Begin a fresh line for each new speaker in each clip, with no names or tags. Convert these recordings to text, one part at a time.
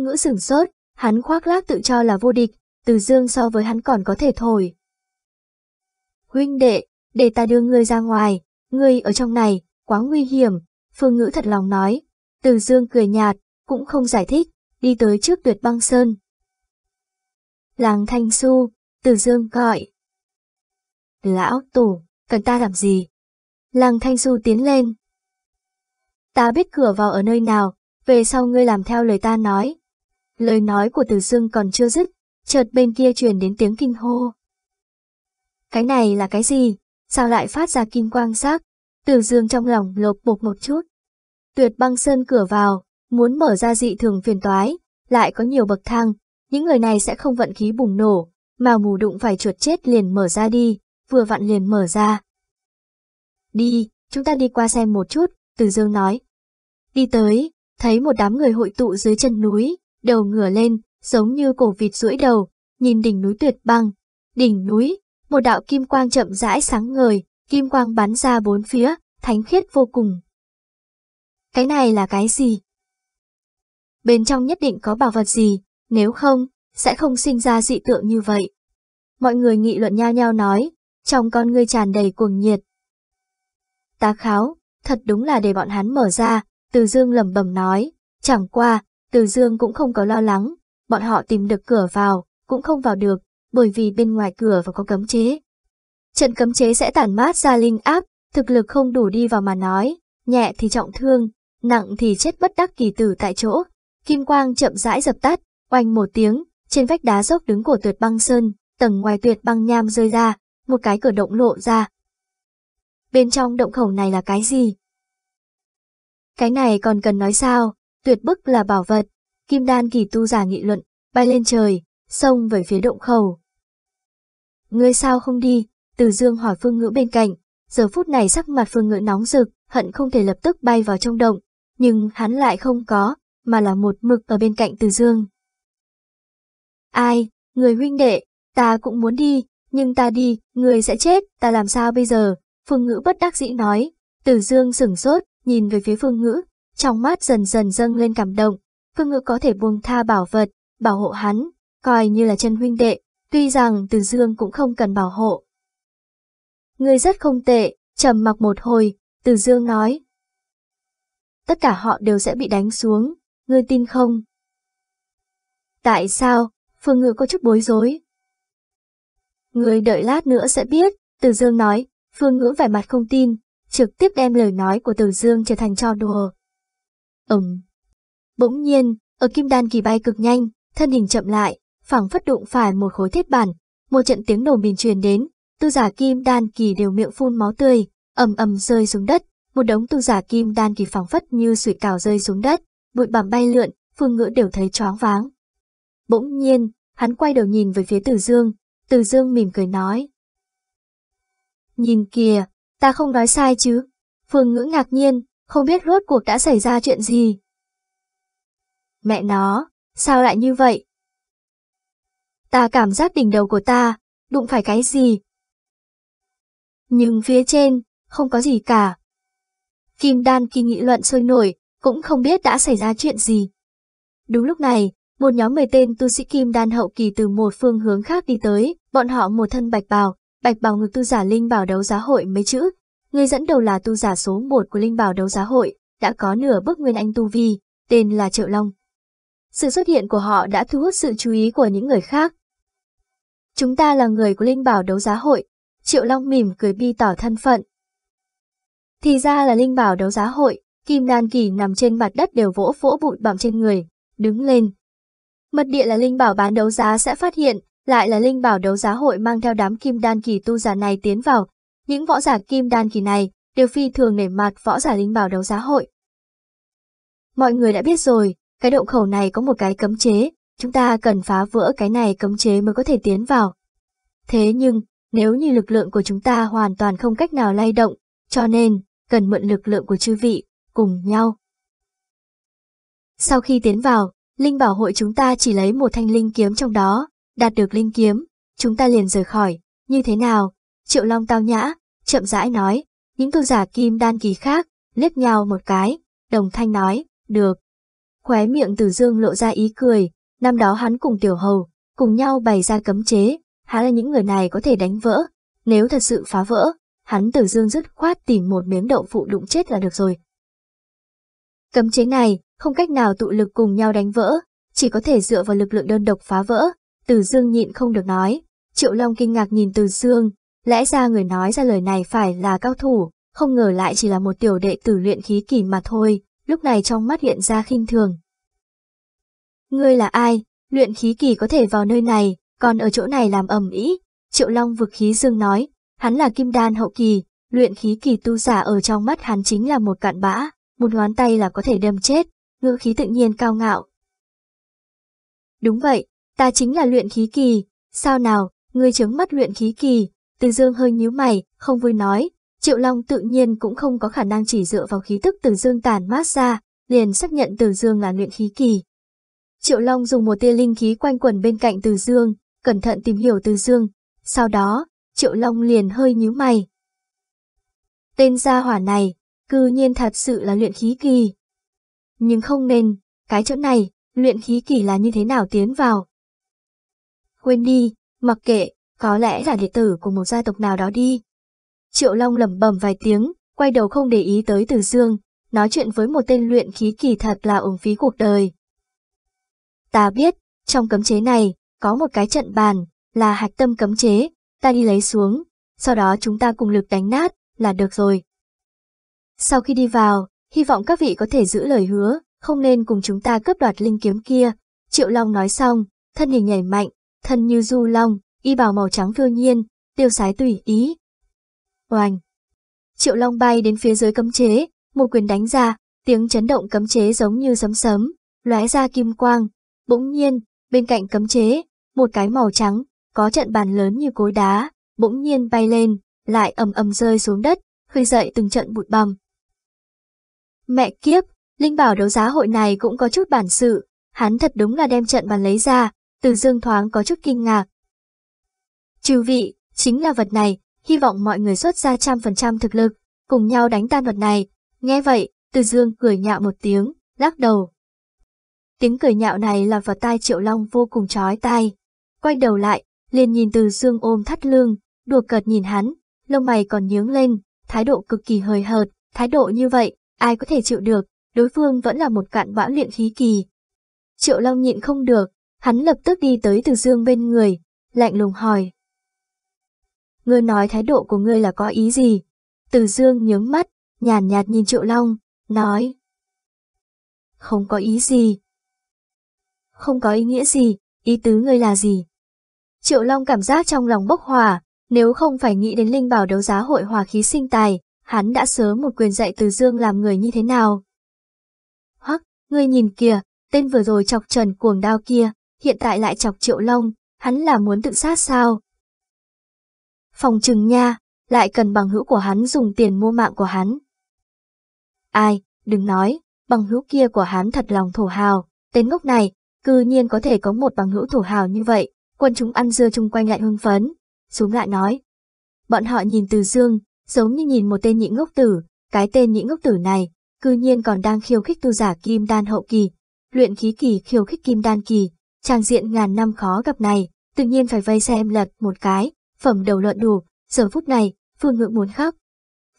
Phương Ngữ sửng sốt, hắn khoác lác tự cho là vô địch, Từ Dương so với hắn còn có thể thổi. Huynh đệ, để ta đưa ngươi ra ngoài, ngươi ở trong này, quá nguy hiểm, Phương Ngữ thật lòng nói. Từ Dương cười nhạt, cũng không giải thích, đi tới trước tuyệt băng sơn. Làng Thanh Su, Từ Dương gọi. Lão Tổ, cần ta làm gì? Làng Thanh Su tiến lên. Ta biết cửa vào ở nơi nào, về sau ngươi làm theo lời ta nói. Lời nói của Từ Dương còn chưa dứt, chợt bên kia truyền đến tiếng kinh hô. Cái này là cái gì? Sao lại phát ra kim quang sắc? Từ Dương trong lòng lột bột một chút. Tuyệt băng sơn cửa vào, muốn mở ra dị thường phiền toái, lại có nhiều bậc thang, những người này sẽ không vận khí bùng nổ, mà mù đụng phải chuột chết liền mở ra đi, vừa vặn liền mở ra. Đi, chúng ta đi qua xem một chút, Từ Dương nói. Đi tới, thấy một đám người hội tụ dưới chân núi, đầu ngửa lên, giống như cổ vịt duỗi đầu, nhìn đỉnh núi tuyệt băng. Đỉnh núi, một đạo kim quang chậm rãi sáng ngời, kim quang bắn ra bốn phía, thánh khiết vô cùng. Cái này là cái gì? Bên trong nhất định có bảo vật gì, nếu không, sẽ không sinh ra dị tượng như vậy. Mọi người nghị luận nhau nhau nói, trong con ngươi tràn đầy cuồng nhiệt. Tá kháo, thật đúng là để bọn hắn mở ra, Từ Dương lầm bầm nói, chẳng qua, từ Dương cũng không có lo lắng, bọn họ tìm được cửa vào, cũng không vào được, bởi vì bên ngoài cửa và có cấm chế. Trận cấm chế sẽ tản mát ra linh áp, thực lực không đủ đi vào mà nói, nhẹ thì trọng thương, nặng thì chết bất đắc kỳ tử tại chỗ. Kim quang chậm rãi dập tắt, oanh một tiếng, trên vách đá dốc đứng của tuyệt băng sơn, tầng ngoài tuyệt băng nham rơi ra, một cái cửa động lộ ra. Bên trong động khẩu này là cái gì? Cái này còn cần nói sao, tuyệt bức là bảo vật, kim đan kỳ tu giả nghị luận, bay lên trời, xông về phía động khẩu. Ngươi sao không đi? Từ dương hỏi phương ngữ bên cạnh, giờ phút này sắc mặt phương ngữ nóng rực, hận không thể lập tức bay vào trong động, nhưng hắn lại không có, mà là một mực ở bên cạnh từ dương. Ai, người huynh đệ, ta cũng muốn đi, nhưng ta đi, người sẽ chết, ta làm sao bây giờ? Phương ngữ bất đắc dĩ nói, từ dương sửng sốt, nhìn về phía phương ngữ, trong mắt dần dần dâng lên cảm động, phương ngữ có thể buông tha bảo vật, bảo hộ hắn, coi như là chân huynh đệ, tuy rằng từ dương cũng không cần bảo hộ. Người rất không tệ, trầm mặc một hồi, từ dương nói. Tất cả họ đều sẽ bị đánh xuống, ngươi tin không? Tại sao? Phương ngữ có chút bối rối. Ngươi đợi lát nữa sẽ biết, Từ Dương nói, Phương Ngữ vẻ mặt không tin, trực tiếp đem lời nói của Từ Dương trở thành trò đùa. Ừm. Bỗng nhiên, ở kim đan kỳ bay cực nhanh, thân hình chậm lại, phẳng phất đụng phải một khối thiết bản, một trận tiếng nổ mìn truyền đến, tu giả kim đan kỳ đều miệng phun máu tươi, ầm ầm rơi xuống đất, một đống tu giả kim đan kỳ phẳng phất như sủi cảo rơi xuống đất, bụi bặm bay lượn, phương ngữ đều thấy choáng váng. Bỗng nhiên, hắn quay đầu nhìn về phía Từ Dương, Từ Dương mỉm cười nói. Nhìn kìa, ta không nói sai chứ. Phương ngữ ngạc nhiên, không biết rốt cuộc đã xảy ra chuyện gì. Mẹ nó, sao lại như vậy? Ta cảm giác đỉnh đầu của ta, đụng phải cái gì? Nhưng phía trên, không có gì cả. Kim đan kỳ nghị luận sôi nổi, cũng không biết đã xảy ra chuyện gì. Đúng lúc này, một nhóm 10 tên tu sĩ kim đan hậu kỳ từ một phương hướng khác đi tới, bọn họ một thân bạch bào, bạch bào ngực tư giả linh bảo đấu giá hội mấy chữ. Người dẫn đầu là tu giả số 1 của linh bảo đấu giá hội, đã có nửa bước nguyên anh tu vi, tên là Triệu Long. Sự xuất hiện của họ đã thu hút sự chú ý của những người khác. Chúng ta là người của linh bảo đấu giá hội, Triệu Long mỉm cười bi tỏ thân phận. Thì ra là linh bảo đấu giá hội, Kim Đan Kỳ nằm trên mặt đất đều vỗ vỗ bụi bặm trên người, đứng lên. Mật địa là linh bảo bán đấu giá sẽ phát hiện, lại là linh bảo đấu giá hội mang theo đám Kim Đan Kỳ tu giả này tiến vào. Những võ giả Kim Đan Kỳ này đều phi thường nể mặt võ giả linh bảo đấu giá hội. Mọi người đã biết rồi, cái động khẩu này có một cái cấm chế, chúng ta cần phá vỡ cái này cấm chế mới có thể tiến vào. Thế nhưng, nếu như lực lượng của chúng ta hoàn toàn không cách nào lay động, cho nên, cần mượn lực lượng của chư vị, cùng nhau. Sau khi tiến vào, Linh Bảo hội chúng ta chỉ lấy một thanh linh kiếm trong đó, đạt được linh kiếm, chúng ta liền rời khỏi, như thế nào? Triệu Long tao nhã, chậm rãi nói, những tu giả kim đan kỳ khác, liếc nhau một cái, đồng thanh nói, được. khóe miệng Từ Dương lộ ra ý cười, năm đó hắn cùng Tiểu Hầu, cùng nhau bày ra cấm chế, há là những người này có thể đánh vỡ, nếu thật sự phá vỡ, hắn Từ Dương dứt khoát tìm một miếng đậu phụ đụng chết là được rồi. Cấm chế này, không cách nào tụ lực cùng nhau đánh vỡ, chỉ có thể dựa vào lực lượng đơn độc phá vỡ, Từ Dương nhịn không được nói. Triệu Long kinh ngạc nhìn Từ Dương, lẽ ra người nói ra lời này phải là cao thủ, không ngờ lại chỉ là một tiểu đệ tử luyện khí kỳ mà thôi, lúc này trong mắt hiện ra khinh thường. Ngươi là ai? Luyện khí kỳ có thể vào nơi này, còn ở chỗ này làm ẩm ý. Triệu Long vực khí dương nói, hắn là kim đan hậu kỳ, luyện khí kỳ tu giả ở trong mắt hắn chính là một cạn bã, một ngón tay là có thể đâm chết, ngữ khí tự nhiên cao ngạo. Đúng vậy, ta chính là luyện khí kỳ, sao nào, ngươi chứng mắt luyện khí kỳ, từ dương hơi nhíu mày, không vui nói, Triệu Long tự nhiên cũng không có khả năng chỉ dựa vào khí tức từ dương tàn mát ra, liền xác nhận từ dương là luyện khí kỳ. Triệu Long dùng một tia linh khí quanh quẩn bên cạnh từ dương, cẩn thận tìm hiểu từ dương, sau đó, Triệu Long liền hơi nhíu mày. Tên gia hỏa này, cư nhiên thật sự là luyện khí kỳ. Nhưng không nên, cái chỗ này, luyện khí kỳ là như thế nào tiến vào. Quên đi, mặc kệ, có lẽ là đệ tử của một gia tộc nào đó đi. Triệu Long lẩm bẩm vài tiếng, quay đầu không để ý tới Từ Dương, nói chuyện với một tên luyện khí kỳ thật là uổng phí cuộc đời. Ta biết, trong cấm chế này, có một cái trận bàn, là hạch tâm cấm chế, ta đi lấy xuống, sau đó chúng ta cùng lực đánh nát, là được rồi. Sau khi đi vào, hy vọng các vị có thể giữ lời hứa, không nên cùng chúng ta cướp đoạt linh kiếm kia. Triệu Long nói xong, thân hình nhảy mạnh, thân như du long, y bào màu trắng phiêu nhiên, tiêu sái tùy ý, Oanh! Triệu Long bay đến phía dưới cấm chế, một quyền đánh ra, tiếng chấn động cấm chế giống như sấm sấm, lóe ra kim quang. Bỗng nhiên, bên cạnh cấm chế, một cái màu trắng, có trận bàn lớn như cối đá, bỗng nhiên bay lên, lại ầm ầm rơi xuống đất, khơi dậy từng trận bụi bầm. Mẹ kiếp, Linh bảo đấu giá hội này cũng có chút bản sự, hắn thật đúng là đem trận bàn lấy ra, từ dương thoáng có chút kinh ngạc. Chư vị, chính là vật này, hy vọng mọi người xuất ra trăm phần trăm thực lực, cùng nhau đánh tan vật này. Nghe vậy, Từ Dương cười nhạo một tiếng, lắc đầu. Tiếng cười nhạo này làm vào tai Triệu Long vô cùng chói tai. Quay đầu lại, liền nhìn Từ Dương ôm thắt lưng, đùa cợt nhìn hắn, lông mày còn nhướng lên, thái độ cực kỳ hời hợt, thái độ như vậy, ai có thể chịu được, đối phương vẫn là một cạn bã luyện khí kỳ. Triệu Long nhịn không được, hắn lập tức đi tới Từ Dương bên người, lạnh lùng hỏi ngươi nói thái độ của ngươi là có ý gì? Từ dương nhướng mắt, nhàn nhạt, nhìn Triệu Long, nói. Không có ý gì. Không có ý nghĩa gì, ý tứ ngươi là gì? Triệu Long cảm giác trong lòng bốc hỏa, nếu không phải nghĩ đến linh bảo đấu giá hội hòa khí sinh tài, hắn đã sớm một quyền dạy từ dương làm người như thế nào. Hoắc, ngươi nhìn kìa, tên vừa rồi chọc trần cuồng đao kia, hiện tại lại chọc Triệu Long, hắn là muốn tự sát sao? Phòng trừng nha, lại cần bằng hữu của hắn dùng tiền mua mạng của hắn. Ai, đừng nói, bằng hữu kia của hắn thật lòng thổ hào, tên ngốc này, cư nhiên có thể có một bằng hữu thổ hào như vậy, quân chúng ăn dưa chung quanh lại hưng phấn. Xuống lại nói. Bọn họ nhìn từ dương, giống như nhìn một tên nhị ngốc tử, cái tên nhị ngốc tử này, cư nhiên còn đang khiêu khích tu giả kim đan hậu kỳ, luyện khí kỳ khiêu khích kim đan kỳ, trang diện ngàn năm khó gặp này, tự nhiên phải vây xem lật một cái, phẩm đầu lợn đủ, giờ phút này, Phương Ngự muốn khóc.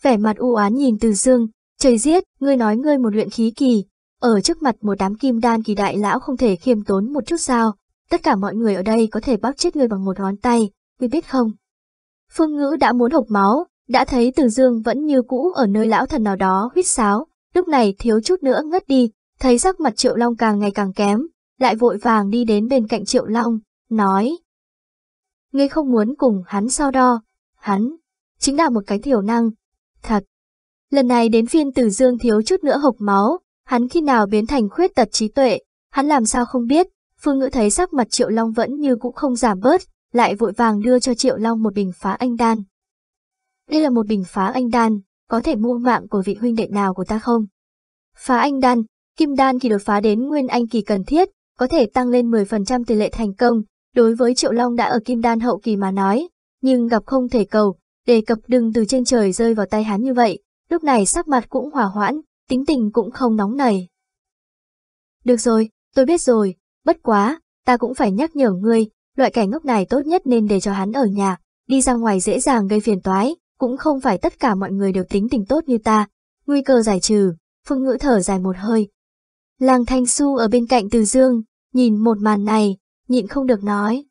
Vẻ mặt u oán nhìn Từ Dương, trời giết, ngươi nói ngươi một luyện khí kỳ, ở trước mặt một đám kim đan kỳ đại lão không thể khiêm tốn một chút sao, tất cả mọi người ở đây có thể bóp chết ngươi bằng một ngón tay, ngươi biết không? Phương Ngữ đã muốn hộc máu, đã thấy Từ Dương vẫn như cũ ở nơi lão thần nào đó huýt sáo, lúc này thiếu chút nữa ngất đi, thấy sắc mặt Triệu Long càng ngày càng kém, lại vội vàng đi đến bên cạnh Triệu Long, nói, ngươi không muốn cùng hắn so đo. Hắn, chính là một cái thiểu năng. Thật. Lần này đến phiên Tử Dương thiếu chút nữa hộc máu, hắn khi nào biến thành khuyết tật trí tuệ, hắn làm sao không biết, Phương Ngữ thấy sắc mặt Triệu Long vẫn như cũng không giảm bớt, lại vội vàng đưa cho Triệu Long một bình phá anh đan. Đây là một bình phá anh đan, có thể mua mạng của vị huynh đệ nào của ta không? Phá anh đan, kim đan khi đột phá đến nguyên anh kỳ cần thiết, có thể tăng lên 10% tỷ lệ thành công, Đối với Triệu Long đã ở kim đan hậu kỳ mà nói, nhưng gặp không thể cầu, đề cập đừng từ trên trời rơi vào tay hắn như vậy, lúc này sắc mặt cũng hòa hoãn, tính tình cũng không nóng nảy. Được rồi, tôi biết rồi, bất quá, ta cũng phải nhắc nhở ngươi, loại kẻ ngốc này tốt nhất nên để cho hắn ở nhà, đi ra ngoài dễ dàng gây phiền toái, cũng không phải tất cả mọi người đều tính tình tốt như ta. Nguy cơ giải trừ, phương ngữ thở dài một hơi. Làng Thanh Su ở bên cạnh Từ Dương, nhìn một màn này, nhịn không được nói.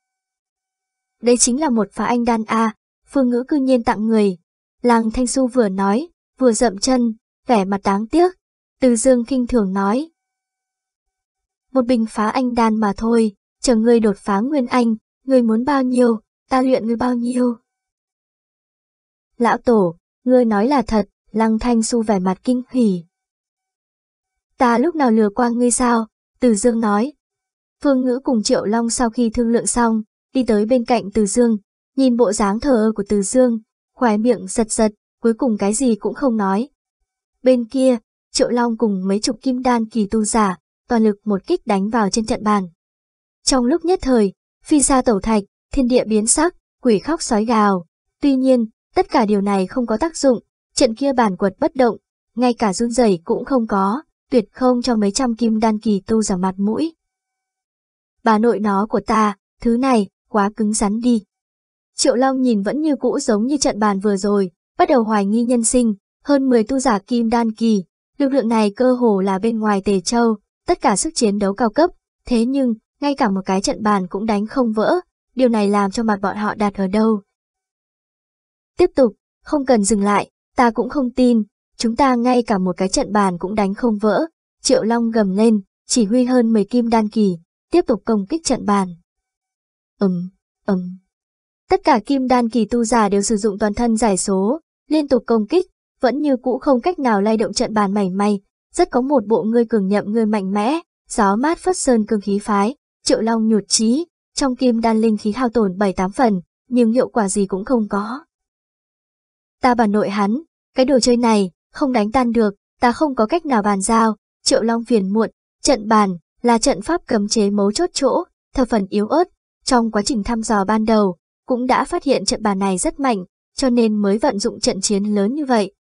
Đây chính là một phá anh đan A, phương ngữ cư nhiên tặng người. Làng Thanh Su vừa nói, vừa dậm chân, vẻ mặt đáng tiếc. Từ Dương kinh thường nói. Một bình phá anh đan mà thôi, chờ ngươi đột phá nguyên anh, ngươi muốn bao nhiêu, ta luyện ngươi bao nhiêu. Lão Tổ, ngươi nói là thật, Lăng Thanh Su vẻ mặt kinh hỉ. Ta lúc nào lừa qua ngươi sao? Từ Dương nói. Phương Ngữ cùng Triệu Long sau khi thương lượng xong, đi tới bên cạnh Từ Dương, nhìn bộ dáng thờ ơ của Từ Dương, khóe miệng giật giật, cuối cùng cái gì cũng không nói. Bên kia, Triệu Long cùng mấy chục kim đan kỳ tu giả, toàn lực một kích đánh vào trên trận bàn. Trong lúc nhất thời, phi xa tẩu thạch, thiên địa biến sắc, quỷ khóc sói gào. Tuy nhiên, tất cả điều này không có tác dụng, trận kia bàn quật bất động, ngay cả run rẩy cũng không có, tuyệt không cho mấy trăm kim đan kỳ tu giả mặt mũi. Bà nội nó của ta, thứ này, quá cứng rắn đi. Triệu Long nhìn vẫn như cũ giống như trận bàn vừa rồi, bắt đầu hoài nghi nhân sinh, hơn 10 tu giả kim đan kỳ, lực lượng này cơ hồ là bên ngoài Tề Châu, tất cả sức chiến đấu cao cấp, thế nhưng, ngay cả một cái trận bàn cũng đánh không vỡ, điều này làm cho mặt bọn họ đạt ở đâu. Tiếp tục, không cần dừng lại, ta cũng không tin, chúng ta ngay cả một cái trận bàn cũng đánh không vỡ. Triệu Long gầm lên, chỉ huy hơn 10 kim đan kỳ, tiếp tục công kích trận bàn. Ừm, ừm. Tất cả kim đan kỳ tu giả đều sử dụng toàn thân giải số, liên tục công kích, vẫn như cũ không cách nào lay động trận bàn mảy may, rất có một bộ ngươi cường nhậm ngươi mạnh mẽ, gió mát phất sơn cương khí phái, triệu long nhụt chí, trong kim đan linh khí hao tổn 7-8 phần, nhưng hiệu quả gì cũng không có. Ta bà nội hắn, cái đồ chơi này, không đánh tan được, ta không có cách nào bàn giao, triệu long phiền muộn, trận bàn, là trận pháp cấm chế mấu chốt chỗ, thờ phần yếu ớt, trong quá trình thăm dò ban đầu, cũng đã phát hiện trận bàn này rất mạnh, cho nên mới vận dụng trận chiến lớn như vậy.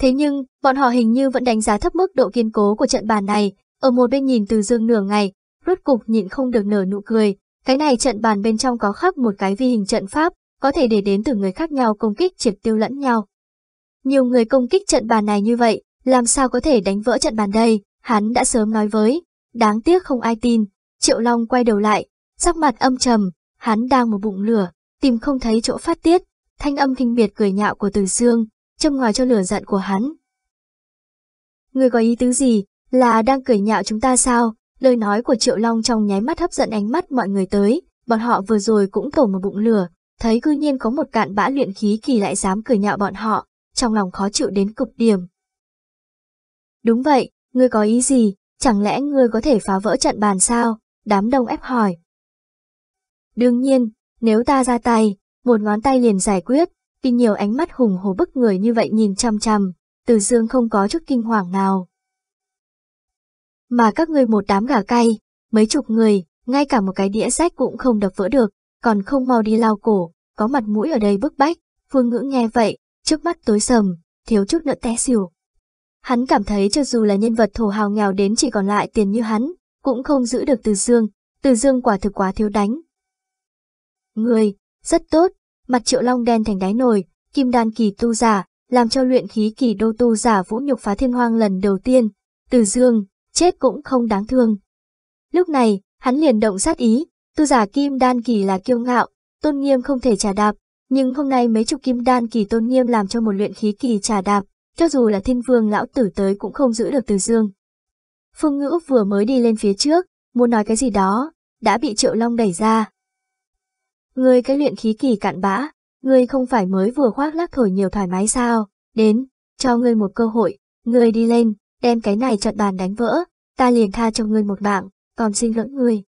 Thế nhưng, bọn họ hình như vẫn đánh giá thấp mức độ kiên cố của trận bàn này, ở một bên nhìn từ dương nửa ngày, rốt cục nhịn không được nở nụ cười, cái này trận bàn bên trong có khắc một cái vi hình trận pháp, có thể để đến từ người khác nhau công kích triệt tiêu lẫn nhau. Nhiều người công kích trận bàn này như vậy, làm sao có thể đánh vỡ trận bàn đây, hắn đã sớm nói với, đáng tiếc không ai tin, Triệu Long quay đầu lại, sắc mặt âm trầm, hắn đang một bụng lửa, tìm không thấy chỗ phát tiết, thanh âm kinh biệt cười nhạo của Từ Dương, châm ngòi cho lửa giận của hắn. Người có ý tứ gì, là đang cười nhạo chúng ta sao? Lời nói của Triệu Long trong nháy mắt hấp dẫn ánh mắt mọi người tới, bọn họ vừa rồi cũng tổ một bụng lửa, thấy cư nhiên có một cạn bã luyện khí kỳ lại dám cười nhạo bọn họ, trong lòng khó chịu đến cực điểm. Đúng vậy, ngươi có ý gì, chẳng lẽ ngươi có thể phá vỡ trận bàn sao? Đám đông ép hỏi. Đương nhiên, nếu ta ra tay, một ngón tay liền giải quyết, vì nhiều ánh mắt hùng hổ bức người như vậy nhìn chăm chăm, từ dương không có chút kinh hoàng nào. Mà các ngươi một đám gà cay, mấy chục người, ngay cả một cái đĩa sách cũng không đập vỡ được, còn không mau đi lao cổ, có mặt mũi ở đây bức bách, phương ngữ nghe vậy, trước mắt tối sầm, thiếu chút nữa té xỉu. Hắn cảm thấy cho dù là nhân vật thổ hào nghèo đến chỉ còn lại tiền như hắn, cũng không giữ được từ dương, từ dương quả thực quá thiếu đánh. Người, rất tốt, mặt triệu long đen thành đáy nồi, kim đan kỳ tu giả, làm cho luyện khí kỳ đô tu giả vũ nhục phá thiên hoang lần đầu tiên, từ dương, chết cũng không đáng thương. Lúc này, hắn liền động sát ý, tu giả kim đan kỳ là kiêu ngạo, tôn nghiêm không thể trả đạp, nhưng hôm nay mấy chục kim đan kỳ tôn nghiêm làm cho một luyện khí kỳ trả đạp, cho dù là thiên vương lão tử tới cũng không giữ được từ dương. Phương ngữ vừa mới đi lên phía trước, muốn nói cái gì đó, đã bị triệu long đẩy ra. Ngươi cái luyện khí kỳ cạn bã, ngươi không phải mới vừa khoác lác thổi nhiều thoải mái sao, đến, cho ngươi một cơ hội, ngươi đi lên, đem cái này trận bàn đánh vỡ, ta liền tha cho ngươi một mạng, còn xin lỗi ngươi.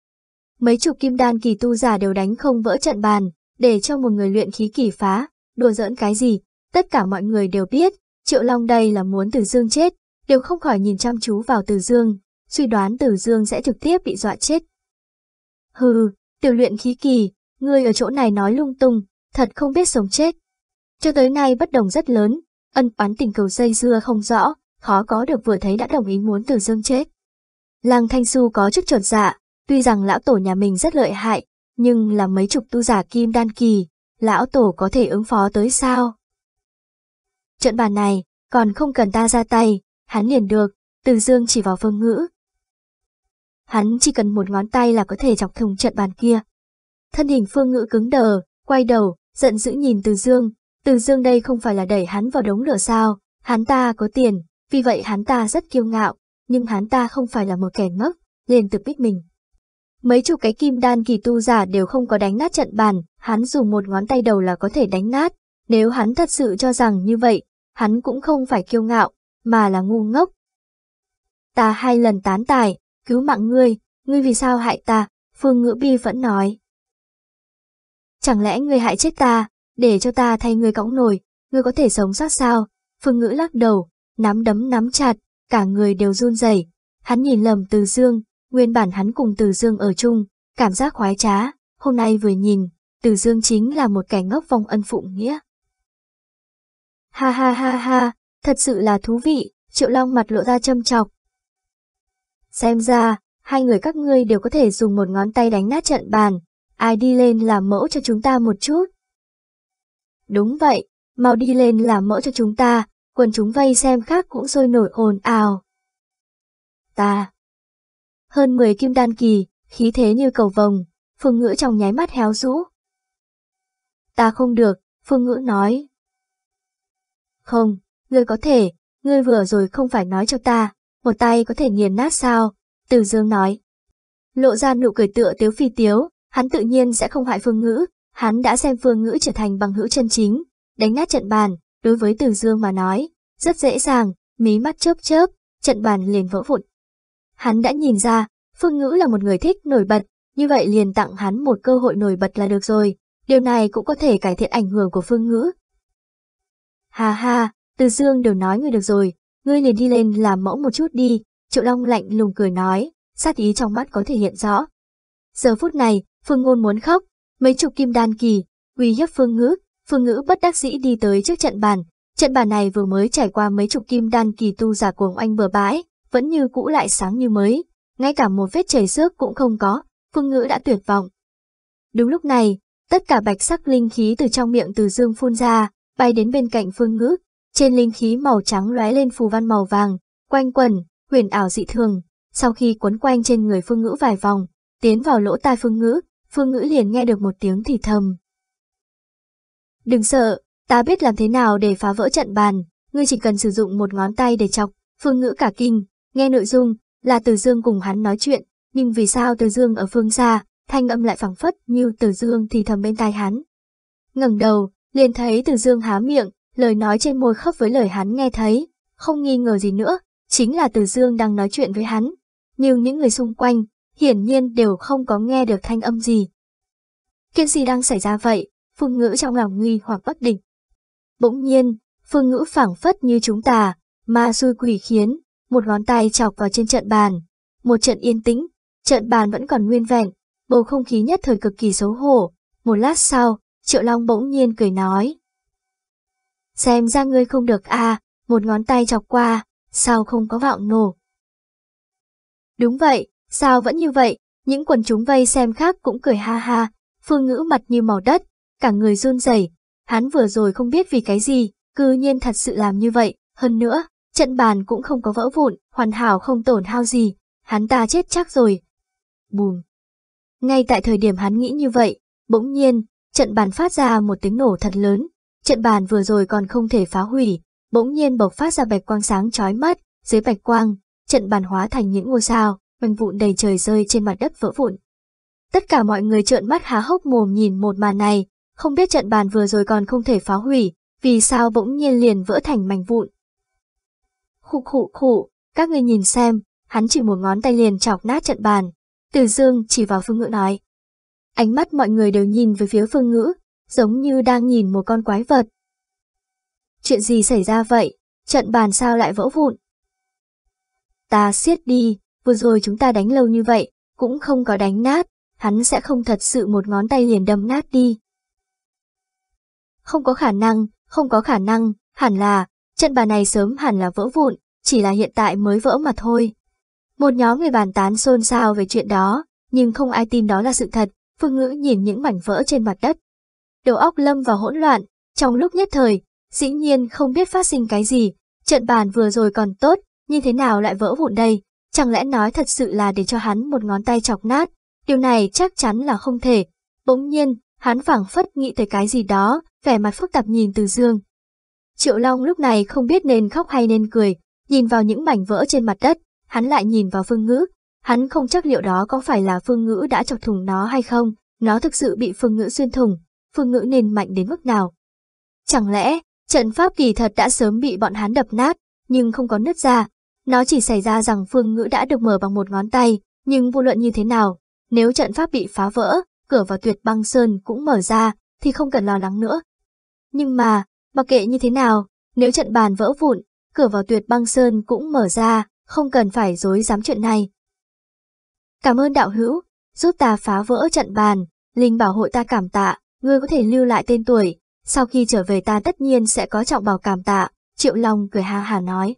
Mấy chục kim đan kỳ tu giả đều đánh không vỡ trận bàn, để cho một người luyện khí kỳ phá, đùa giỡn cái gì, tất cả mọi người đều biết, Triệu Long đây là muốn Từ Dương chết, đều không khỏi nhìn chăm chú vào Từ Dương, suy đoán Từ Dương sẽ trực tiếp bị dọa chết. Hừ, tiểu luyện khí kỳ, ngươi ở chỗ này nói lung tung, thật không biết sống chết. Cho tới nay bất đồng rất lớn, ân oán tình cầu dây dưa không rõ, khó có được vừa thấy đã đồng ý muốn Từ Dương chết. Lăng Thanh Xu có chút trột dạ, tuy rằng lão tổ nhà mình rất lợi hại, nhưng là mấy chục tu giả kim đan kỳ, lão tổ có thể ứng phó tới sao? Trận bàn này, còn không cần ta ra tay, hắn liền được, từ dương chỉ vào phương ngữ. Hắn chỉ cần một ngón tay là có thể chọc thùng trận bàn kia. Thân hình phương ngữ cứng đờ, quay đầu, giận dữ nhìn từ dương, từ dương đây không phải là đẩy hắn vào đống lửa sao, hắn ta có tiền, vì vậy hắn ta rất kiêu ngạo, nhưng hắn ta không phải là một kẻ ngốc, liền tự biết mình. Mấy chục cái kim đan kỳ tu giả đều không có đánh nát trận bàn, hắn dùng một ngón tay đầu là có thể đánh nát. Nếu hắn thật sự cho rằng như vậy, hắn cũng không phải kiêu ngạo, mà là ngu ngốc. Ta hai lần tán tài, cứu mạng ngươi, ngươi vì sao hại ta, Phương Ngữ Bi vẫn nói. Chẳng lẽ ngươi hại chết ta, để cho ta thay ngươi cõng nổi, ngươi có thể sống sót sao? Phương Ngữ lắc đầu, nắm đấm nắm chặt, cả người đều run rẩy. Hắn nhìn lầm Từ Dương, nguyên bản hắn cùng Từ Dương ở chung, cảm giác khoái trá, hôm nay vừa nhìn, Từ Dương chính là một kẻ ngốc vong ân phụng nghĩa. Ha ha ha ha, thật sự là thú vị, Triệu Long mặt lộ ra châm chọc. Xem ra, hai người các ngươi đều có thể dùng một ngón tay đánh nát trận bàn, ai đi lên làm mẫu cho chúng ta một chút. Đúng vậy, mau đi lên làm mẫu cho chúng ta, quần chúng vây xem khác cũng sôi nổi ồn ào. Ta. Hơn 10 kim đan kỳ, khí thế như cầu vồng, phương ngữ trong nháy mắt héo rũ. Ta không được, phương ngữ nói. Không, ngươi có thể, ngươi vừa rồi không phải nói cho ta, một tay có thể nghiền nát sao, từ dương nói. Lộ ra nụ cười tựa tiếu phi tiếu, hắn tự nhiên sẽ không hại phương ngữ, hắn đã xem phương ngữ trở thành bằng hữu chân chính, đánh nát trận bàn, đối với từ dương mà nói, rất dễ dàng, mí mắt chớp chớp, trận bàn liền vỡ vụn. Hắn đã nhìn ra, phương ngữ là một người thích nổi bật, như vậy liền tặng hắn một cơ hội nổi bật là được rồi, điều này cũng có thể cải thiện ảnh hưởng của phương ngữ. Hà hà từ dương đều nói ngươi được rồi, ngươi liền đi lên làm mẫu một chút đi, Triệu Long lạnh lùng cười nói, sát ý trong mắt có thể hiện rõ. Giờ phút này, Phương Ngôn muốn khóc, mấy chục kim đan kỳ, uy hiếp Phương Ngữ, Phương Ngữ bất đắc dĩ đi tới trước trận bàn. Trận bàn này vừa mới trải qua mấy chục kim đan kỳ tu giả cuồng anh bừa bãi, vẫn như cũ lại sáng như mới, ngay cả một vết chảy xước cũng không có, Phương Ngữ đã tuyệt vọng. Đúng lúc này, tất cả bạch sắc linh khí từ trong miệng từ dương phun ra, bay đến bên cạnh Phương Ngữ, trên linh khí màu trắng lóe lên phù văn màu vàng, quanh quần, huyền ảo dị thường. Sau khi quấn quanh trên người Phương Ngữ vài vòng, tiến vào lỗ tai Phương Ngữ, Phương Ngữ liền nghe được một tiếng thì thầm. Đừng sợ, ta biết làm thế nào để phá vỡ trận bàn, ngươi chỉ cần sử dụng một ngón tay để chọc, Phương Ngữ cả kinh, nghe nội dung, là Từ Dương cùng hắn nói chuyện, nhưng vì sao Từ Dương ở phương xa, thanh âm lại phẳng phất như Từ Dương thì thầm bên tai hắn. ngẩng đầu, liền thấy Từ Dương há miệng, lời nói trên môi khớp với lời hắn nghe thấy, không nghi ngờ gì nữa, chính là Từ Dương đang nói chuyện với hắn. Nhưng những người xung quanh, hiển nhiên đều không có nghe được thanh âm gì. Chuyện gì đang xảy ra vậy? Phương Ngữ trong lòng nghi hoặc bất định. Bỗng nhiên, Phương Ngữ phảng phất như chúng ta, ma xui quỷ khiến, một ngón tay chọc vào trên trận bàn. Một trận yên tĩnh, trận bàn vẫn còn nguyên vẹn, bầu không khí nhất thời cực kỳ xấu hổ. Một lát sau, Triệu Long bỗng nhiên cười nói. Xem ra ngươi không được à, một ngón tay chọc qua, sao không có vọng nổ. Đúng vậy, sao vẫn như vậy, những quần chúng vây xem khác cũng cười ha ha, phương ngữ mặt như màu đất, cả người run rẩy. hắn vừa rồi không biết vì cái gì, cư nhiên thật sự làm như vậy, hơn nữa, trận bàn cũng không có vỡ vụn, hoàn hảo không tổn hao gì, hắn ta chết chắc rồi. Bùm. Ngay tại thời điểm hắn nghĩ như vậy, bỗng nhiên, trận bàn phát ra một tiếng nổ thật lớn, trận bàn vừa rồi còn không thể phá hủy, bỗng nhiên bộc phát ra bạch quang sáng chói mắt, dưới bạch quang, trận bàn hóa thành những ngôi sao, mảnh vụn đầy trời rơi trên mặt đất vỡ vụn. Tất cả mọi người trợn mắt há hốc mồm nhìn một màn này, không biết trận bàn vừa rồi còn không thể phá hủy, vì sao bỗng nhiên liền vỡ thành mảnh vụn. Khụ khụ khụ, các người nhìn xem, hắn chỉ một ngón tay liền chọc nát trận bàn. Từ dương chỉ vào phương ngữ nói. Ánh mắt mọi người đều nhìn về phía phương ngữ, giống như đang nhìn một con quái vật. Chuyện gì xảy ra vậy? Trận bàn sao lại vỡ vụn? Ta siết đi, vừa rồi chúng ta đánh lâu như vậy, cũng không có đánh nát, hắn sẽ không thật sự một ngón tay liền đâm nát đi. Không có khả năng, không có khả năng, hẳn là, trận bàn này sớm hẳn là vỡ vụn, chỉ là hiện tại mới vỡ mà thôi. Một nhóm người bàn tán xôn xao về chuyện đó, nhưng không ai tin đó là sự thật, Phương Ngữ nhìn những mảnh vỡ trên mặt đất. Đầu óc lâm vào hỗn loạn, trong lúc nhất thời, dĩ nhiên không biết phát sinh cái gì, trận bàn vừa rồi còn tốt, như thế nào lại vỡ vụn đây, chẳng lẽ nói thật sự là để cho hắn một ngón tay chọc nát, điều này chắc chắn là không thể. Bỗng nhiên, hắn phảng phất nghĩ tới cái gì đó, vẻ mặt phức tạp nhìn từ dương. Triệu Long lúc này không biết nên khóc hay nên cười, nhìn vào những mảnh vỡ trên mặt đất, hắn lại nhìn vào phương ngữ, hắn không chắc liệu đó có phải là phương ngữ đã chọc thùng nó hay không, nó thực sự bị phương ngữ xuyên thùng, phương ngữ nên mạnh đến mức nào. Chẳng lẽ, trận pháp kỳ thật đã sớm bị bọn hắn đập nát, nhưng không có nứt ra, nó chỉ xảy ra rằng phương ngữ đã được mở bằng một ngón tay, nhưng vô luận như thế nào, nếu trận pháp bị phá vỡ, cửa vào tuyệt băng sơn cũng mở ra, thì không cần lo lắng nữa. Nhưng mà, mặc kệ như thế nào, nếu trận bàn vỡ vụn, cửa vào tuyệt băng sơn cũng mở ra, không cần phải dối dám chuyện này. Cảm ơn đạo hữu, giúp ta phá vỡ trận bàn, Linh bảo hội ta cảm tạ, ngươi có thể lưu lại tên tuổi, sau khi trở về ta tất nhiên sẽ có trọng bảo cảm tạ, Triệu Long cười ha hà nói.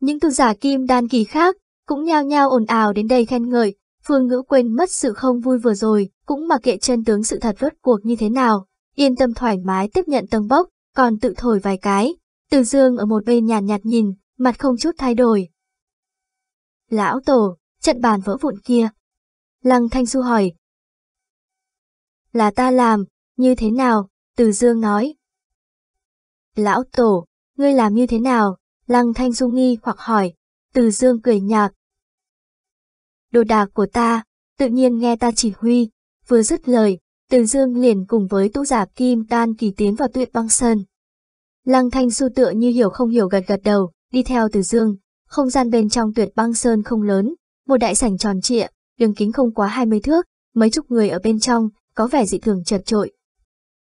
Những tu giả kim đan kỳ khác, cũng nhao nhao ồn ào đến đây khen ngợi, Phương Ngữ quên mất sự không vui vừa rồi, cũng mặc kệ chân tướng sự thật rốt cuộc như thế nào, yên tâm thoải mái tiếp nhận tầng bốc, còn tự thổi vài cái. Từ dương ở một bên nhàn nhạt, nhạt nhìn, mặt không chút thay đổi. Lão tổ, trận bàn vỡ vụn kia. Lăng Thanh Du hỏi. Là ta làm, như thế nào? Từ dương nói. Lão tổ, ngươi làm như thế nào? Lăng Thanh Du nghi hoặc hỏi. Từ dương cười nhạt. Đồ đạc của ta, tự nhiên nghe ta chỉ huy. Vừa dứt lời, từ dương liền cùng với tu giả kim đan kỳ tiến vào tuyệt băng sơn. Lăng thanh du tựa như hiểu không hiểu gật gật đầu, đi theo từ dương. Không gian bên trong tuyệt băng sơn không lớn, một đại sảnh tròn trịa, đường kính không quá 20 thước, mấy chục người ở bên trong, có vẻ dị thường chật trội.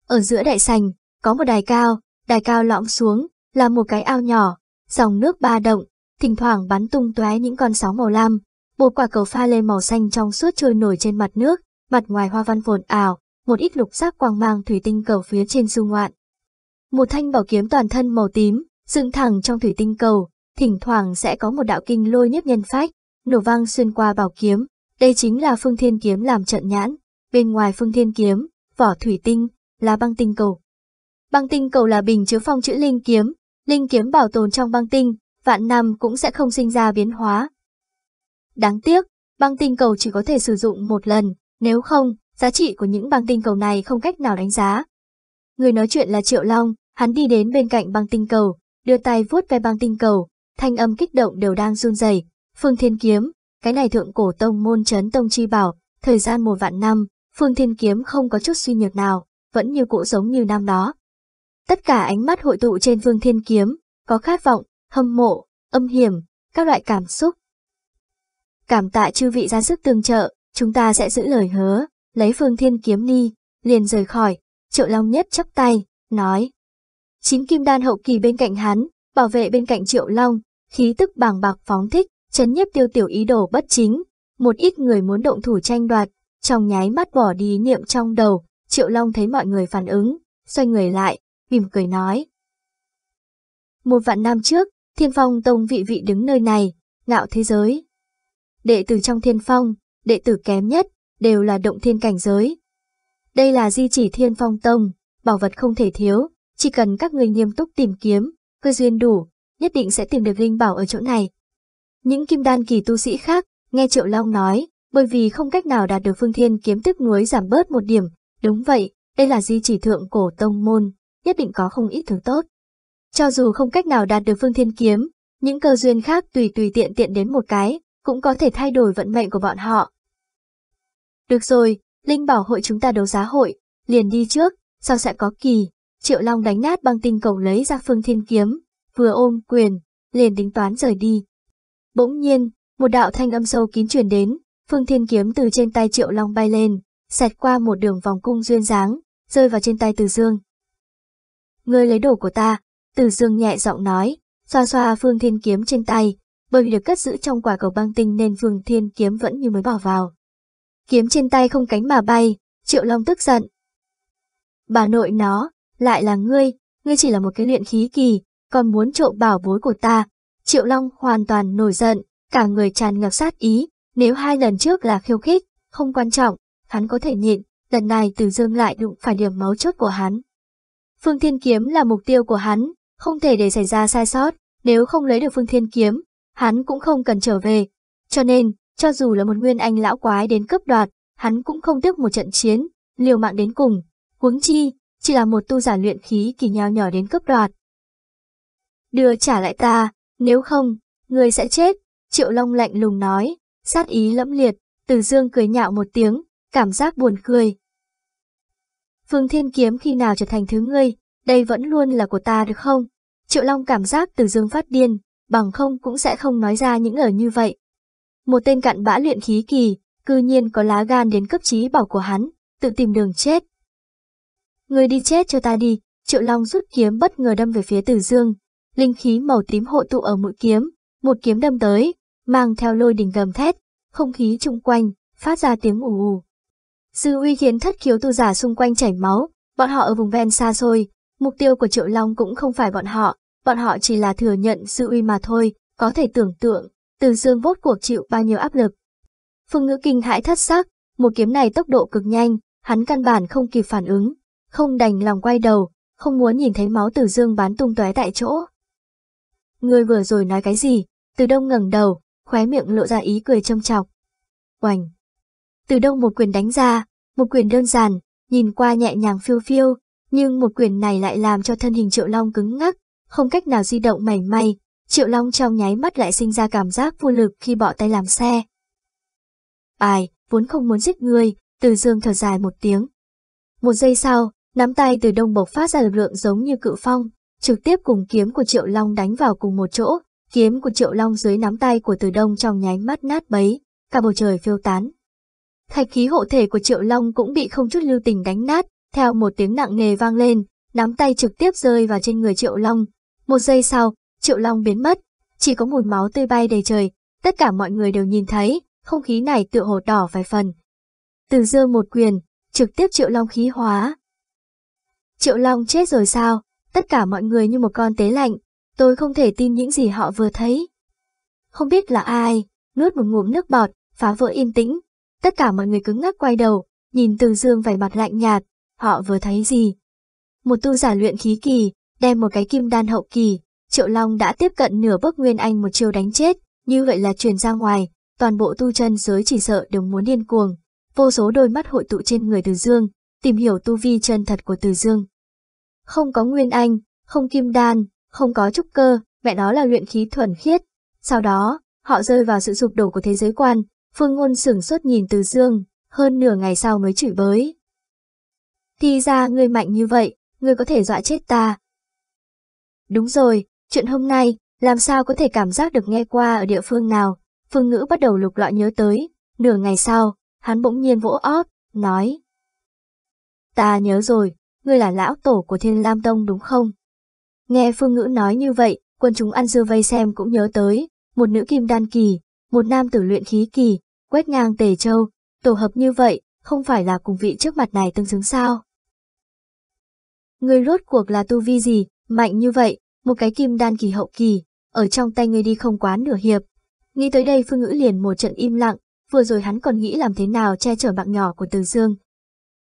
Ở giữa đại sảnh, có một đài cao, đài cao lõm xuống, là một cái ao nhỏ, dòng nước ba động, thỉnh thoảng bắn tung tóe những con sóng màu lam. Một quả cầu pha lê màu xanh trong suốt trôi nổi trên mặt nước, mặt ngoài hoa văn vồn ảo, một ít lục sắc quang mang thủy tinh cầu phía trên du ngoạn. Một thanh bảo kiếm toàn thân màu tím, dựng thẳng trong thủy tinh cầu, thỉnh thoảng sẽ có một đạo kinh lôi nhiếp nhân phách, nổ vang xuyên qua bảo kiếm. Đây chính là phương thiên kiếm làm trận nhãn. Bên ngoài phương thiên kiếm, vỏ thủy tinh, là băng tinh cầu. Băng tinh cầu là bình chứa phong chữ linh kiếm, linh kiếm bảo tồn trong băng tinh, vạn năm cũng sẽ không sinh ra biến hóa. Đáng tiếc, băng tinh cầu chỉ có thể sử dụng một lần, nếu không, giá trị của những băng tinh cầu này không cách nào đánh giá. Người nói chuyện là Triệu Long, hắn đi đến bên cạnh băng tinh cầu, đưa tay vuốt ve băng tinh cầu, thanh âm kích động đều đang run rẩy. Phương Thiên Kiếm, cái này thượng cổ tông môn chấn tông chi bảo, thời gian một vạn năm, Phương Thiên Kiếm không có chút suy nhược nào, vẫn như cũ giống như năm đó. Tất cả ánh mắt hội tụ trên Phương Thiên Kiếm, có khát vọng, hâm mộ, âm hiểm, các loại cảm xúc. Cảm tạ chư vị ra sức tương trợ, chúng ta sẽ giữ lời hứa, lấy Phương Thiên Kiếm đi, liền rời khỏi, Triệu Long Nhất chắp tay, nói. Chín kim đan hậu kỳ bên cạnh hắn, bảo vệ bên cạnh Triệu Long, khí tức bàng bạc phóng thích, chấn nhiếp tiêu tiểu ý đồ bất chính. Một ít người muốn động thủ tranh đoạt, trong nháy mắt bỏ đi niệm trong đầu, Triệu Long thấy mọi người phản ứng, xoay người lại, mỉm cười nói. Một vạn năm trước, Thiên Phong Tông vị vị đứng nơi này, ngạo thế giới. Đệ tử trong Thiên Phong, đệ tử kém nhất, đều là động thiên cảnh giới. Đây là di chỉ Thiên Phong Tông, bảo vật không thể thiếu, chỉ cần các người nghiêm túc tìm kiếm, cơ duyên đủ, nhất định sẽ tìm được linh bảo ở chỗ này. Những kim đan kỳ tu sĩ khác, nghe Triệu Long nói, bởi vì không cách nào đạt được phương thiên kiếm tức núi giảm bớt một điểm, đúng vậy, đây là di chỉ thượng cổ tông môn, nhất định có không ít thứ tốt. Cho dù không cách nào đạt được phương thiên kiếm, những cơ duyên khác tùy tùy tiện tiện đến một cái, cũng có thể thay đổi vận mệnh của bọn họ. Được rồi, Linh bảo hội chúng ta đấu giá hội, liền đi trước, sau sẽ có kỳ. Triệu Long đánh nát băng tinh cầu lấy ra phương thiên kiếm, vừa ôm quyền, liền tính toán rời đi. Bỗng nhiên, một đạo thanh âm sâu kín truyền đến, phương thiên kiếm từ trên tay Triệu Long bay lên, xẹt qua một đường vòng cung duyên dáng, rơi vào trên tay Từ Dương. Ngươi lấy đồ của ta, Từ Dương nhẹ giọng nói, xoa xoa phương thiên kiếm trên tay, bởi vì được cất giữ trong quả cầu băng tinh nên phương thiên kiếm vẫn như mới bỏ vào. Kiếm trên tay không cánh mà bay, Triệu Long tức giận. Bà nội nó, lại là ngươi, ngươi chỉ là một cái luyện khí kỳ, còn muốn trộm bảo bối của ta. Triệu Long hoàn toàn nổi giận, cả người tràn ngập sát ý, nếu hai lần trước là khiêu khích, không quan trọng, hắn có thể nhịn, lần này Từ Dương lại đụng phải điểm máu chốt của hắn. Phương Thiên Kiếm là mục tiêu của hắn, không thể để xảy ra sai sót, nếu không lấy được Phương Thiên Kiếm, hắn cũng không cần trở về. Cho nên, cho dù là một nguyên anh lão quái đến cấp đoạt, hắn cũng không tiếc một trận chiến, liều mạng đến cùng. Huống chi, chỉ là một tu giả luyện khí kỳ nhau nhỏ đến cấp đoạt. Đưa trả lại ta, nếu không, người sẽ chết, Triệu Long lạnh lùng nói, sát ý lẫm liệt, Từ Dương cười nhạo một tiếng, cảm giác buồn cười. Phương Thiên Kiếm khi nào trở thành thứ ngươi, đây vẫn luôn là của ta được không? Triệu Long cảm giác Từ Dương phát điên, bằng không cũng sẽ không nói ra những lời như vậy. Một tên cặn bã luyện khí kỳ, cư nhiên có lá gan đến cấp trí bảo của hắn, tự tìm đường chết. Người đi chết cho ta đi, Triệu Long rút kiếm bất ngờ đâm về phía Từ Dương. Linh khí màu tím hội tụ ở mũi kiếm, một kiếm đâm tới, mang theo lôi đình gầm thét, không khí chung quanh, phát ra tiếng ù ù. Sư uy khiến thất khiếu tu giả xung quanh chảy máu, bọn họ ở vùng ven xa xôi, mục tiêu của Triệu Long cũng không phải bọn họ, bọn họ chỉ là thừa nhận sư uy mà thôi, có thể tưởng tượng, từ dương vốt cuộc chịu bao nhiêu áp lực. Phương ngữ kinh hãi thất sắc, một kiếm này tốc độ cực nhanh, hắn căn bản không kịp phản ứng, không đành lòng quay đầu, không muốn nhìn thấy máu từ dương bán tung tóe tại chỗ. Người vừa rồi nói cái gì? Từ đông ngẩng đầu, khóe miệng lộ ra ý cười châm chọc. Oành! Từ đông một quyền đánh ra, một quyền đơn giản, nhìn qua nhẹ nhàng phiêu phiêu, nhưng một quyền này lại làm cho thân hình Triệu Long cứng ngắc, không cách nào di động mảy may, Triệu Long trong nháy mắt lại sinh ra cảm giác vô lực khi bỏ tay làm xe. Ai, vốn không muốn giết người, từ dương thở dài một tiếng. Một giây sau, nắm tay từ đông bộc phát ra lực lượng giống như cự phong, trực tiếp cùng kiếm của Triệu Long đánh vào cùng một chỗ, kiếm của Triệu Long dưới nắm tay của từ đông trong nháy mắt nát bấy, cả bầu trời phiêu tán. Thạch khí hộ thể của Triệu Long cũng bị không chút lưu tình đánh nát, theo một tiếng nặng nề vang lên, nắm tay trực tiếp rơi vào trên người Triệu Long. Một giây sau, Triệu Long biến mất, chỉ có mùi máu tươi bay đầy trời, tất cả mọi người đều nhìn thấy, không khí này tựa hồ đỏ vài phần. Từ dương một quyền, trực tiếp Triệu Long khí hóa. Triệu Long chết rồi sao? Tất cả mọi người như một con tế lạnh, tôi không thể tin những gì họ vừa thấy. Không biết là ai, nuốt một ngụm nước bọt, phá vỡ yên tĩnh. Tất cả mọi người cứng ngắc quay đầu, nhìn Từ Dương vẻ mặt lạnh nhạt, họ vừa thấy gì? Một tu giả luyện khí kỳ, đem một cái kim đan hậu kỳ, Triệu Long đã tiếp cận nửa bước Nguyên Anh một chiêu đánh chết, như vậy là truyền ra ngoài, toàn bộ tu chân giới chỉ sợ đều muốn điên cuồng. Vô số đôi mắt hội tụ trên người Từ Dương, tìm hiểu tu vi chân thật của Từ Dương. Không có Nguyên Anh, không kim đan, không có trúc cơ, mẹ nó là luyện khí thuần khiết. Sau đó, họ rơi vào sự sụp đổ của thế giới quan, Phương Ngôn sửng sốt nhìn Từ Dương, hơn nửa ngày sau mới chửi bới. Thì ra ngươi mạnh như vậy, ngươi có thể dọa chết ta. Đúng rồi, chuyện hôm nay, làm sao có thể cảm giác được nghe qua ở địa phương nào, phương ngữ bắt đầu lục lọi nhớ tới, nửa ngày sau, hắn bỗng nhiên vỗ óp, nói. Ta nhớ rồi, ngươi là lão tổ của thiên lam tông đúng không? Nghe phương ngữ nói như vậy, quân chúng ăn dưa vây xem cũng nhớ tới, một nữ kim đan kỳ, một nam tử luyện khí kỳ, quét ngang tề châu, tổ hợp như vậy, không phải là cùng vị trước mặt này tương xứng sao? Ngươi rốt cuộc là tu vi gì, mạnh như vậy, một cái kim đan kỳ hậu kỳ, ở trong tay ngươi đi không quá nửa hiệp. Nghĩ tới đây Phương Ngữ liền một trận im lặng, vừa rồi hắn còn nghĩ làm thế nào che chở bạn nhỏ của Từ Dương.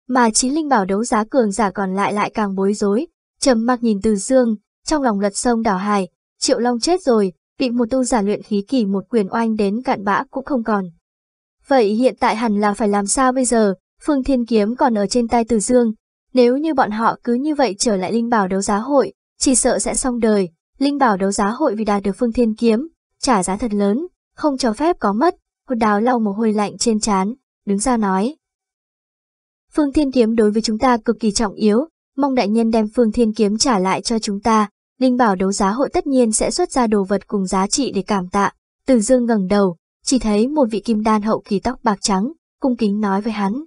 Mà chín linh bảo đấu giá cường giả còn lại lại càng bối rối, trầm mặc nhìn Từ Dương, trong lòng lật sông đảo hải Triệu Long chết rồi, bị một tu giả luyện khí kỳ một quyền oanh đến cạn bã cũng không còn. Vậy hiện tại hẳn là phải làm sao bây giờ, Phương Thiên Kiếm còn ở trên tay Từ Dương, nếu như bọn họ cứ như vậy trở lại linh bảo đấu giá hội, chỉ sợ sẽ xong đời. Linh bảo đấu giá hội vì đạt được phương thiên kiếm, trả giá thật lớn, không cho phép có mất. Hột đào lau mồ hôi lạnh trên trán, đứng ra nói. Phương thiên kiếm đối với chúng ta cực kỳ trọng yếu, mong đại nhân đem phương thiên kiếm trả lại cho chúng ta. Linh bảo đấu giá hội tất nhiên sẽ xuất ra đồ vật cùng giá trị để cảm tạ. Từ dương ngẩng đầu, chỉ thấy một vị kim đan hậu kỳ tóc bạc trắng, cung kính nói với hắn.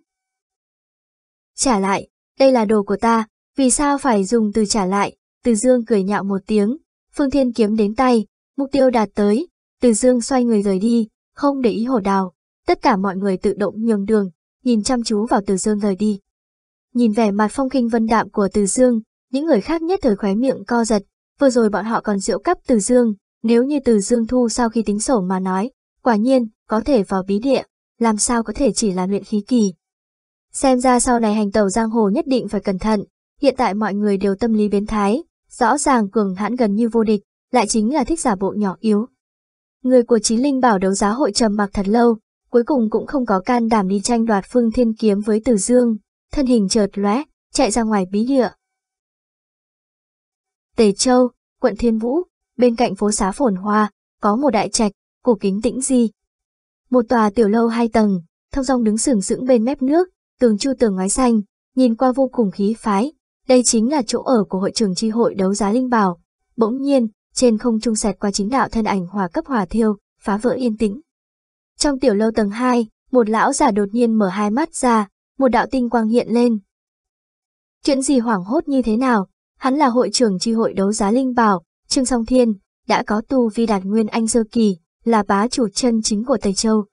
Trả lại, đây là đồ của ta, vì sao phải dùng từ trả lại, từ dương cười nhạo một tiếng, phương thiên kiếm đến tay, mục tiêu đạt tới, từ dương xoay người rời đi, không để ý hổ đào, tất cả mọi người tự động nhường đường, nhìn chăm chú vào từ dương rời đi. Nhìn vẻ mặt phong kinh vân đạm của từ dương, những người khác nhất thời khóe miệng co giật, vừa rồi bọn họ còn diễu cắp từ dương, nếu như từ dương thu sau khi tính sổ mà nói, quả nhiên, có thể vào bí địa, làm sao có thể chỉ là luyện khí kỳ. Xem ra sau này hành tàu giang hồ nhất định phải cẩn thận, hiện tại mọi người đều tâm lý biến thái, rõ ràng cường hãn gần như vô địch, lại chính là thích giả bộ nhỏ yếu. Người của Chí Linh bảo đấu giá hội trầm mặc thật lâu, cuối cùng cũng không có can đảm đi tranh đoạt phương thiên kiếm với Từ Dương, thân hình chợt lóe, chạy ra ngoài bí địa. Tề Châu, quận Thiên Vũ, bên cạnh phố xá phồn hoa, có một đại trạch, cổ kính tĩnh di. Một tòa tiểu lâu hai tầng, thông dong đứng sừng sững bên mép nước, tường chu tường ngói xanh, nhìn qua vô cùng khí phái. Đây chính là chỗ ở của hội trưởng tri hội đấu giá linh bảo. Bỗng nhiên, trên không trung xẹt qua chính đạo thân ảnh hòa cấp hòa thiêu, phá vỡ yên tĩnh. Trong tiểu lâu tầng 2, một lão già đột nhiên mở hai mắt ra, một đạo tinh quang hiện lên. Chuyện gì hoảng hốt như thế nào? Hắn là hội trưởng tri hội đấu giá linh bảo, Trương Song Thiên, đã có tu vi đạt nguyên anh sơ kỳ, là bá chủ chân chính của Tây Châu.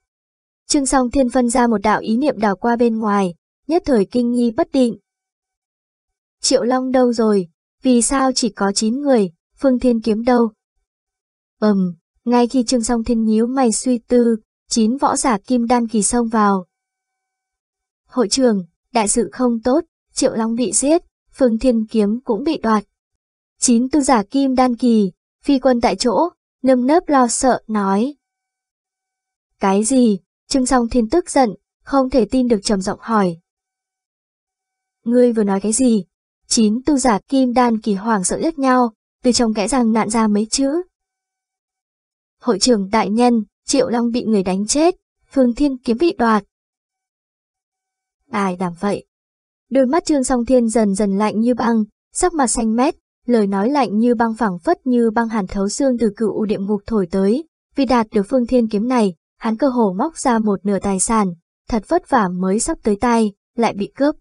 Trương Song Thiên phân ra một đạo ý niệm đảo qua bên ngoài, nhất thời kinh nghi bất định. Triệu Long đâu rồi? Vì sao chỉ có 9 người? Phương Thiên kiếm đâu? Ừm, ngay khi Trương Song Thiên nhíu mày suy tư, chín võ giả kim đan kỳ xông vào. Hội trường, đại sự không tốt, Triệu Long bị giết, Phương Thiên kiếm cũng bị đoạt. Chín tư giả kim đan kỳ, phi quân tại chỗ, nâm nớp lo sợ, nói. Cái gì? Trương Song Thiên tức giận, không thể tin được trầm giọng hỏi. Ngươi vừa nói cái gì? Chín tu giả kim đan kỳ hoàng sợ liếc nhau, từ trong kẽ răng nạn ra mấy chữ. Hội trưởng đại nhân, Triệu Long bị người đánh chết, Phương Thiên kiếm bị đoạt. Ai đảm vậy? Đôi mắt Trương Song Thiên dần dần lạnh như băng, sắc mặt xanh mét, lời nói lạnh như băng phẳng phất như băng hàn thấu xương từ cựu địa ngục thổi tới. Vì đạt được Phương Thiên kiếm này, hắn cơ hồ móc ra một nửa tài sản, thật vất vả mới sắp tới tay, lại bị cướp.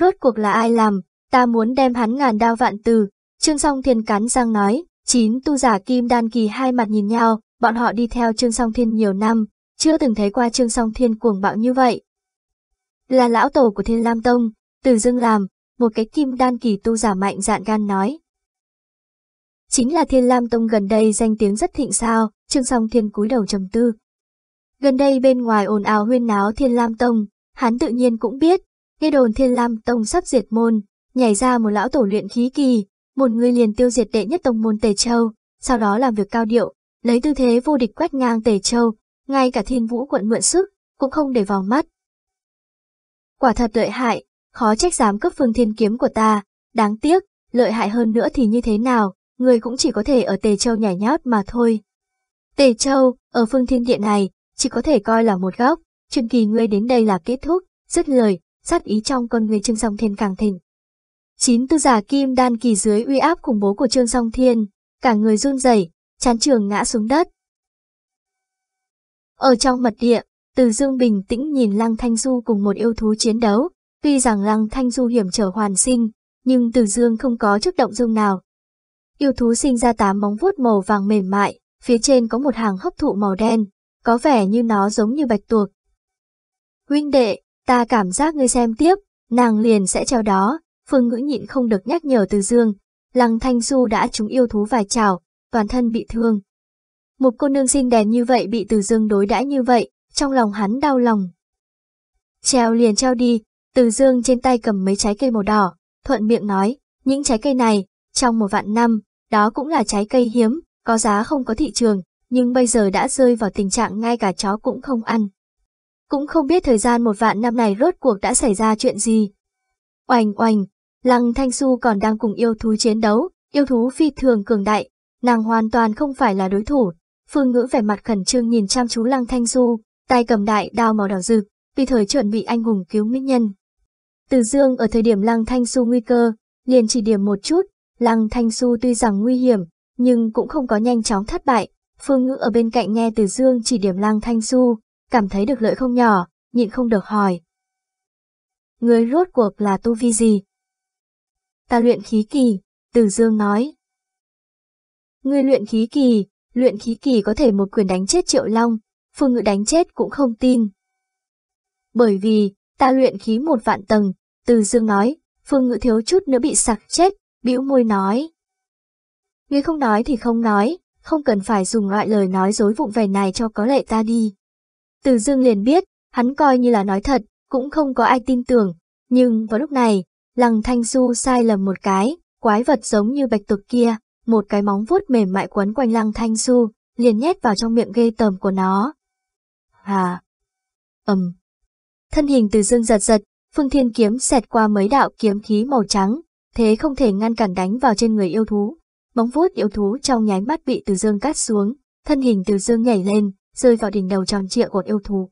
Rốt cuộc là ai làm, ta muốn đem hắn ngàn đao vạn từ, Trương Song Thiên cắn răng nói, chín tu giả kim đan kỳ hai mặt nhìn nhau, bọn họ đi theo Trương Song Thiên nhiều năm, chưa từng thấy qua Trương Song Thiên cuồng bạo như vậy. Là lão tổ của Thiên Lam Tông, từ dưng làm, một cái kim đan kỳ tu giả mạnh dạn gan nói. Chính là Thiên Lam Tông gần đây danh tiếng rất thịnh sao, Trương Song Thiên cúi đầu trầm tư. Gần đây bên ngoài ồn ào huyên náo Thiên Lam Tông, hắn tự nhiên cũng biết, nghe đồn Thiên Lam Tông sắp diệt môn, nhảy ra một lão tổ luyện khí kỳ, một người liền tiêu diệt đệ nhất tông môn Tề Châu, sau đó làm việc cao điệu, lấy tư thế vô địch quét ngang Tề Châu, ngay cả Thiên Vũ quận mượn sức, cũng không để vào mắt. Quả thật lợi hại, khó trách dám cướp phương thiên kiếm của ta, đáng tiếc, lợi hại hơn nữa thì như thế nào, người cũng chỉ có thể ở Tề Châu nhảy nhót mà thôi. Tề Châu, ở phương thiên điện này, chỉ có thể coi là một góc, Trương kỳ ngươi đến đây là kết thúc, dứt lời, sát ý trong con người Trương Song Thiên càng thịnh. Chín tư giả kim đan kỳ dưới uy áp khủng bố của Trương Song Thiên, cả người run rẩy, chán trường ngã xuống đất. Ở trong mật địa, Từ Dương bình tĩnh nhìn Lăng Thanh Du cùng một yêu thú chiến đấu, tuy rằng Lăng Thanh Du hiểm trở hoàn sinh, nhưng Từ Dương không có chút động dung nào. Yêu thú sinh ra tám móng vuốt màu vàng mềm mại, phía trên có một hàng hấp thụ màu đen, có vẻ như nó giống như bạch tuộc. Huynh đệ, ta cảm giác ngươi xem tiếp, nàng liền sẽ treo đó, Phương Ngữ nhịn không được nhắc nhở Từ Dương, Lăng Thanh Du đã trúng yêu thú vài chảo, toàn thân bị thương. Một cô nương xinh đẹp như vậy bị Từ Dương đối đãi như vậy, trong lòng hắn đau lòng. Treo liền treo đi, Từ Dương trên tay cầm mấy trái cây màu đỏ, thuận miệng nói, những trái cây này, trong một vạn năm, đó cũng là trái cây hiếm, có giá không có thị trường, nhưng bây giờ đã rơi vào tình trạng ngay cả chó cũng không ăn. Cũng không biết thời gian một vạn năm này rốt cuộc đã xảy ra chuyện gì. Oanh oanh, Lăng Thanh Su còn đang cùng yêu thú chiến đấu, yêu thú phi thường cường đại, nàng hoàn toàn không phải là đối thủ. Phương Ngữ vẻ mặt khẩn trương nhìn chăm chú Lăng Thanh Du, tay cầm đại đao màu đỏ rực, vì thời chuẩn bị anh hùng cứu mỹ nhân. Từ Dương ở thời điểm Lăng Thanh Du nguy cơ, liền chỉ điểm một chút, Lăng Thanh Du tuy rằng nguy hiểm, nhưng cũng không có nhanh chóng thất bại. Phương Ngữ ở bên cạnh nghe Từ Dương chỉ điểm Lăng Thanh Du, cảm thấy được lợi không nhỏ, nhịn không được hỏi. Người rốt cuộc là tu vi gì? Ta luyện khí kỳ, Từ Dương nói. Ngươi luyện khí kỳ, luyện khí kỳ có thể một quyền đánh chết Triệu Long, Phương Ngự đánh chết cũng không tin. Bởi vì, ta luyện khí một vạn tầng, Từ Dương nói, Phương Ngự thiếu chút nữa bị sặc chết, bĩu môi nói. Ngươi không nói thì không nói, không cần phải dùng loại lời nói dối vụng về này cho có lệ ta đi. Từ dương liền biết, hắn coi như là nói thật, cũng không có ai tin tưởng, nhưng vào lúc này, lăng thanh Du sai lầm một cái, quái vật giống như bạch tuộc kia, một cái móng vuốt mềm mại quấn quanh lăng thanh su, liền nhét vào trong miệng ghê tởm của nó. Hà! ầm. Thân hình từ dương giật giật, phương thiên kiếm xẹt qua mấy đạo kiếm khí màu trắng, thế không thể ngăn cản đánh vào trên người yêu thú. Móng vuốt yêu thú trong nháy mắt bị từ dương cắt xuống, thân hình từ dương nhảy lên, rơi vào đỉnh đầu tròn trịa của yêu thú.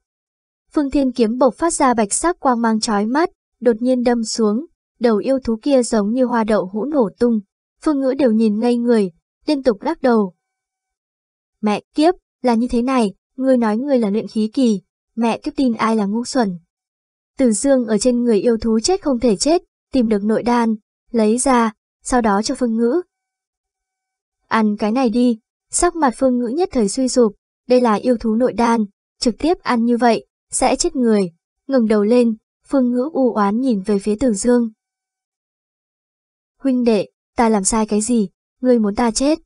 Phương thiên kiếm bộc phát ra bạch sắc quang mang chói mắt, đột nhiên đâm xuống, đầu yêu thú kia giống như hoa đậu hũ nổ tung. Phương ngữ đều nhìn ngây người, liên tục lắc đầu. Mẹ kiếp, là như thế này, ngươi nói ngươi là luyện khí kỳ, mẹ kiếp tin ai là ngu xuẩn. Từ dương ở trên người yêu thú chết không thể chết, tìm được nội đan, lấy ra, sau đó cho phương ngữ. Ăn cái này đi, sắc mặt phương ngữ nhất thời suy sụp, đây là yêu thú nội đan, trực tiếp ăn như vậy, sẽ chết người. Ngừng đầu lên, phương ngữ u oán nhìn về phía tử dương. Huynh đệ, ta làm sai cái gì, ngươi muốn ta chết?